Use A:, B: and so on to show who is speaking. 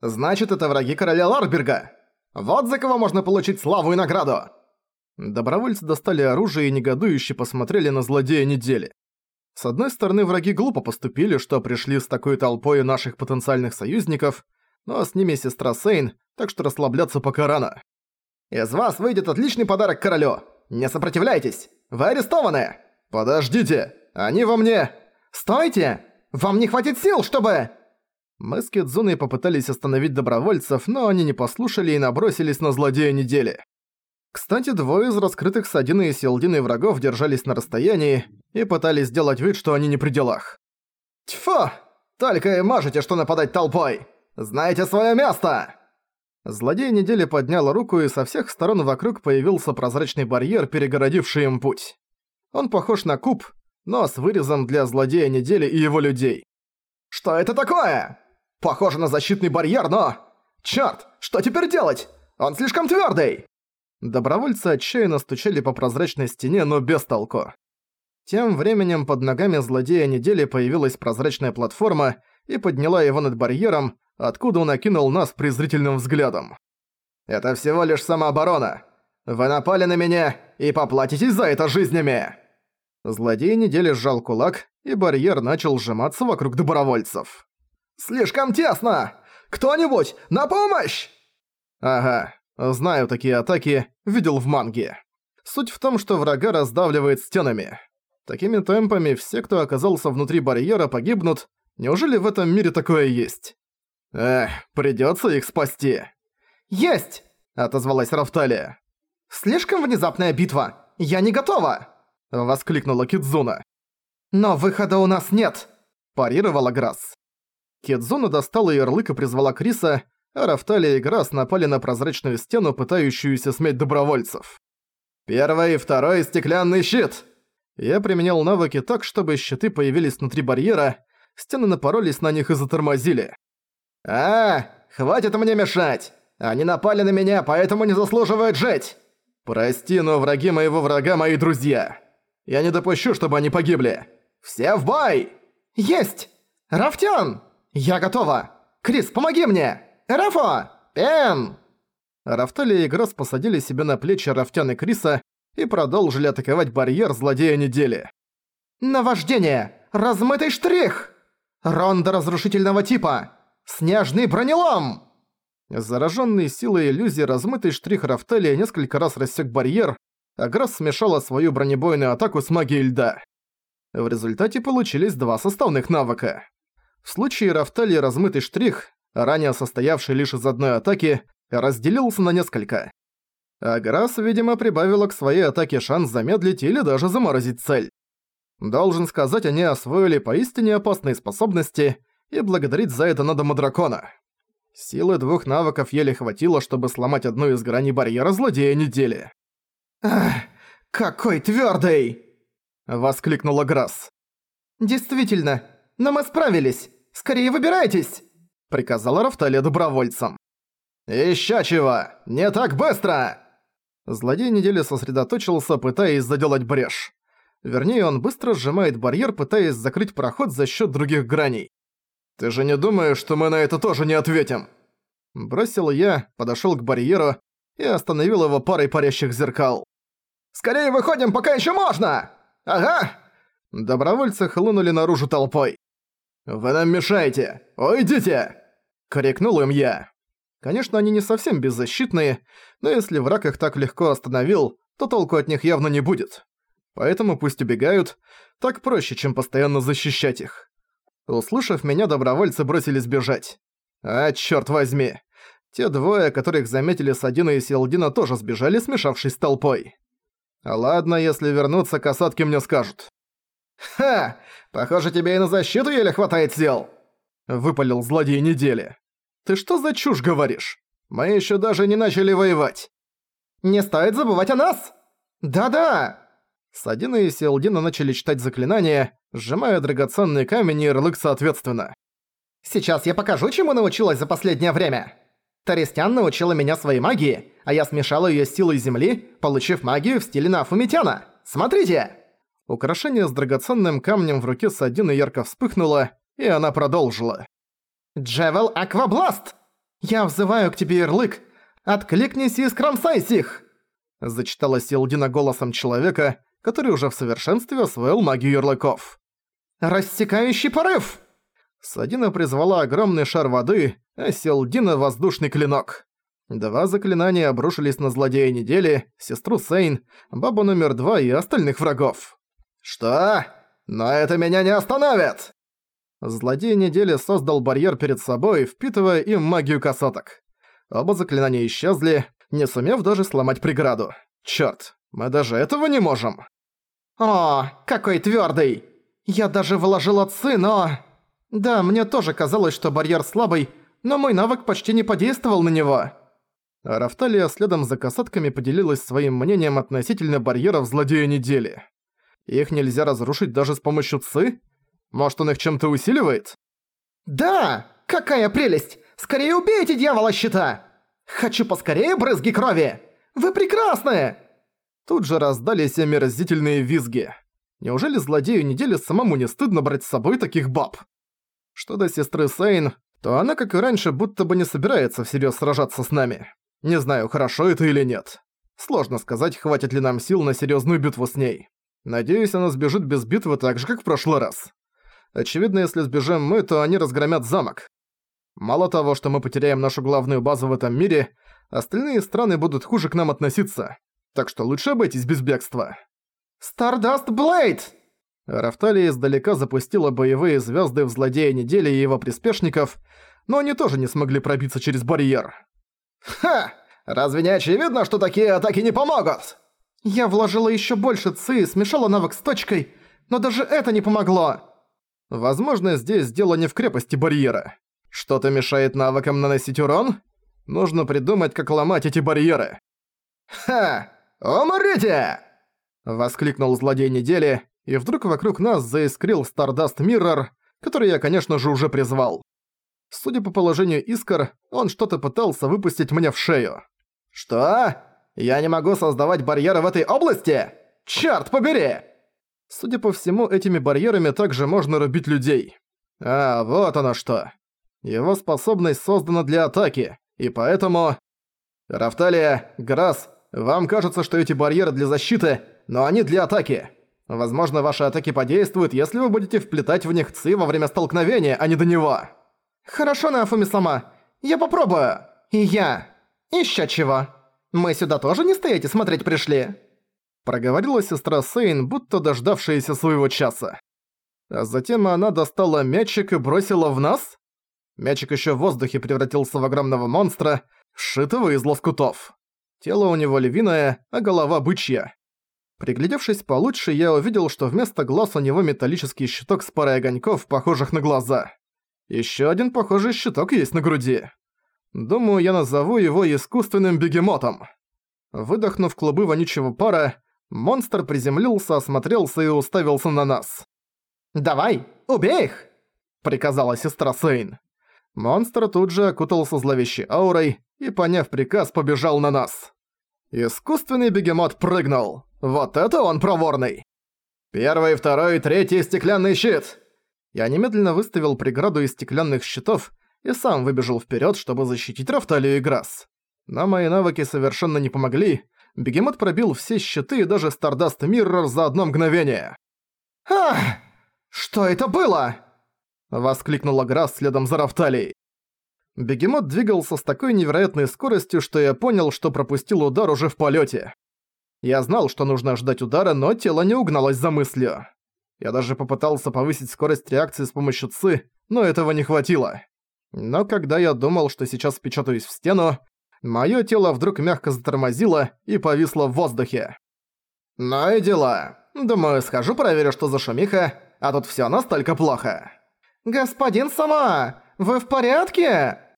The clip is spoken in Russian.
A: Значит, это враги короля Ларберга. Вот за кого можно получить славу и награду!» Добровольцы достали оружие и негодующе посмотрели на злодея недели. С одной стороны, враги глупо поступили, что пришли с такой толпой наших потенциальных союзников, но с ними сестра Сейн, так что расслабляться пока рано. «Из вас выйдет отличный подарок королю! Не сопротивляйтесь! Вы арестованы!» «Подождите! Они во мне...» «Стойте! Вам не хватит сил, чтобы...» Мы с Кидзуной попытались остановить добровольцев, но они не послушали и набросились на злодея недели. Кстати, двое из раскрытых Садины и Селдиной врагов держались на расстоянии и пытались сделать вид, что они не при делах. «Тьфу! Только и можете что нападать толпой! Знаете свое место!» Злодей недели поднял руку, и со всех сторон вокруг появился прозрачный барьер, перегородивший им путь. Он похож на куб, но с вырезом для злодея недели и его людей. «Что это такое?» Похоже на защитный барьер, но... Чёрт, что теперь делать? Он слишком твёрдый!» Добровольцы отчаянно стучали по прозрачной стене, но без толку. Тем временем под ногами злодея недели появилась прозрачная платформа и подняла его над барьером, откуда он окинул нас презрительным взглядом. «Это всего лишь самооборона. Вы напали на меня и поплатитесь за это жизнями!» Злодей недели сжал кулак, и барьер начал сжиматься вокруг добровольцев. «Слишком тесно! Кто-нибудь, на помощь!» Ага, знаю такие атаки, видел в манге. Суть в том, что врага раздавливает стенами. Такими темпами все, кто оказался внутри барьера, погибнут. Неужели в этом мире такое есть? Эх, придётся их спасти. «Есть!» – отозвалась Рафталия. «Слишком внезапная битва! Я не готова!» – воскликнула Кидзуна. «Но выхода у нас нет!» – парировала Грасс. Кедзуна достала ярлык и призвала Криса, а Рафталия и Грасс напали на прозрачную стену, пытающуюся смять добровольцев. «Первый и второй стеклянный щит!» Я применял навыки так, чтобы щиты появились внутри барьера, стены напоролись на них и затормозили. «А, хватит мне мешать! Они напали на меня, поэтому не заслуживают жить! Прости, но враги моего врага мои друзья. Я не допущу, чтобы они погибли. Все в бой! Есть! Рафтян!» «Я готова! Крис, помоги мне! Рафо! Пен!» Рафтали и Гросс посадили себе на плечи Рафтян и Криса и продолжили атаковать барьер злодея недели. «Наваждение! Размытый штрих! Ронда разрушительного типа! Снежный бронелом!» Зараженный силой иллюзии размытый штрих Рафталия несколько раз рассек барьер, а Гросс смешала свою бронебойную атаку с магией льда. В результате получились два составных навыка. В случае Рафтали размытый штрих, ранее состоявший лишь из одной атаки, разделился на несколько. А Грасс, видимо, прибавила к своей атаке шанс замедлить или даже заморозить цель. Должен сказать, они освоили поистине опасные способности, и благодарить за это надо Мадракона. Силы двух навыков еле хватило, чтобы сломать одну из граней барьера злодея недели. «Ах, какой твёрдый!» — воскликнула Грасс. «Действительно, но мы справились! Скорее выбирайтесь!» Приказала Рафталия добровольцам. «Ещё чего! Не так быстро!» Злодей недели сосредоточился, пытаясь заделать брешь. Вернее, он быстро сжимает барьер, пытаясь закрыть проход за счёт других граней. «Ты же не думаешь, что мы на это тоже не ответим?» Бросил я, подошёл к барьеру и остановил его парой парящих зеркал. «Скорее выходим, пока ещё можно! Ага!» Добровольцы хлынули наружу толпой. «Вы нам мешаете! Уйдите!» — крикнул им я. Конечно, они не совсем беззащитные, но если враг их так легко остановил, то толку от них явно не будет. Поэтому пусть убегают, так проще, чем постоянно защищать их. Услышав меня, добровольцы бросились бежать. А, чёрт возьми! Те двое, которых заметили Садина и Селдина, тоже сбежали, смешавшись с толпой. Ладно, если вернуться, касатки мне скажут. «Ха! Похоже, тебе и на защиту еле хватает сил!» Выпалил злодей недели. «Ты что за чушь говоришь? Мы еще даже не начали воевать!» «Не стоит забывать о нас!» «Да-да!» Садина и Селдина начали читать заклинания, сжимая драгоценный камень и ярлык соответственно. «Сейчас я покажу, чему научилась за последнее время!» Таристян научила меня своей магии, а я смешала её с силой земли, получив магию в стиле Нафумитяна. Смотрите!» Украшение с драгоценным камнем в руке Садины ярко вспыхнуло, и она продолжила. «Джевел Аквабласт!» «Я взываю к тебе, ярлык! Откликнись и скромсайся их!» Зачитала Силдина голосом человека, который уже в совершенстве освоил магию ярлыков. «Рассекающий порыв!» Садина призвала огромный шар воды, а Селдина — воздушный клинок. Два заклинания обрушились на злодея недели, сестру Сейн, бабу номер два и остальных врагов. «Что? Но это меня не остановит!» Злодей недели создал барьер перед собой, впитывая им магию касаток. Оба заклинания исчезли, не сумев даже сломать преграду. Чёрт, мы даже этого не можем. «О, какой твёрдый! Я даже вложил отцы, но...» «Да, мне тоже казалось, что барьер слабый, но мой навык почти не подействовал на него». А Рафталия следом за касатками поделилась своим мнением относительно барьеров злодея недели. Их нельзя разрушить даже с помощью ЦИ? Может, он их чем-то усиливает? «Да! Какая прелесть! Скорее убейте дьявола щита! Хочу поскорее брызги крови! Вы прекрасные!» Тут же раздались омерзительные визги. Неужели злодею недели самому не стыдно брать с собой таких баб? Что до сестры Сейн, то она, как и раньше, будто бы не собирается всерьез сражаться с нами. Не знаю, хорошо это или нет. Сложно сказать, хватит ли нам сил на серьезную битву с ней. Надеюсь, она сбежит без битвы так же, как в прошлый раз. Очевидно, если сбежим мы, то они разгромят замок. Мало того, что мы потеряем нашу главную базу в этом мире, остальные страны будут хуже к нам относиться. Так что лучше обойтись без бегства. «Стардаст Блейд!» Рафталия издалека запустила боевые звезды в злодея недели и его приспешников, но они тоже не смогли пробиться через барьер. «Ха! Разве не очевидно, что такие атаки не помогут?» «Я вложила еще больше ци смешала навык с точкой, но даже это не помогло!» Возможно, здесь дело не в крепости барьера. Что-то мешает навыкам наносить урон? Нужно придумать, как ломать эти барьеры. «Ха! Умрите!» Воскликнул злодей недели, и вдруг вокруг нас заискрил Stardust Mirror, который я, конечно же, уже призвал. Судя по положению искр, он что-то пытался выпустить мне в шею. «Что? Я не могу создавать барьеры в этой области? Чёрт побери!» Судя по всему, этими барьерами также можно рубить людей. А, вот оно что. Его способность создана для атаки, и поэтому... Рафталия, Грасс, вам кажется, что эти барьеры для защиты, но они для атаки. Возможно, ваши атаки подействуют, если вы будете вплетать в них ци во время столкновения, а не до него. Хорошо, Нафуми-сама. Я попробую. И я. Ещё чего. Мы сюда тоже не стоять и смотреть пришли? Проговорила сестра Сейн, будто дождавшаяся своего часа. А затем она достала мячик и бросила в нас? Мячик ещё в воздухе превратился в огромного монстра, сшитого из лоскутов. Тело у него львиное, а голова бычья. Приглядевшись получше, я увидел, что вместо глаз у него металлический щиток с парой огоньков, похожих на глаза. Ещё один похожий щиток есть на груди. Думаю, я назову его искусственным бегемотом. Выдохнув клубы вонючего пара, монстр приземлился, осмотрелся и уставился на нас. «Давай, убей их!» — приказала сестра Сейн. Монстр тут же окутался зловещей аурой и, поняв приказ, побежал на нас. Искусственный бегемот прыгнул. Вот это он проворный! Первый, второй, третий стеклянный щит! Я немедленно выставил преграду из стеклянных щитов и сам выбежал вперед, чтобы защитить Рафталию и Грасс. Но мои навыки совершенно не помогли. Бегемот пробил все щиты и даже Stardust Mirror за одно мгновение. «Ах! Что это было?» Воскликнула Грасс следом за Рафталией. Бегемот двигался с такой невероятной скоростью, что я понял, что пропустил удар уже в полете. Я знал, что нужно ждать удара, но тело не угналось за мыслью. Я даже попытался повысить скорость реакции с помощью ЦИ, но этого не хватило. Но когда я думал, что сейчас впечатаюсь в стену, моё тело вдруг мягко затормозило и повисло в воздухе. Ну и дела. Думаю, схожу проверю, что за шумиха, а тут всё настолько плохо. «Господин Сама, вы в порядке?»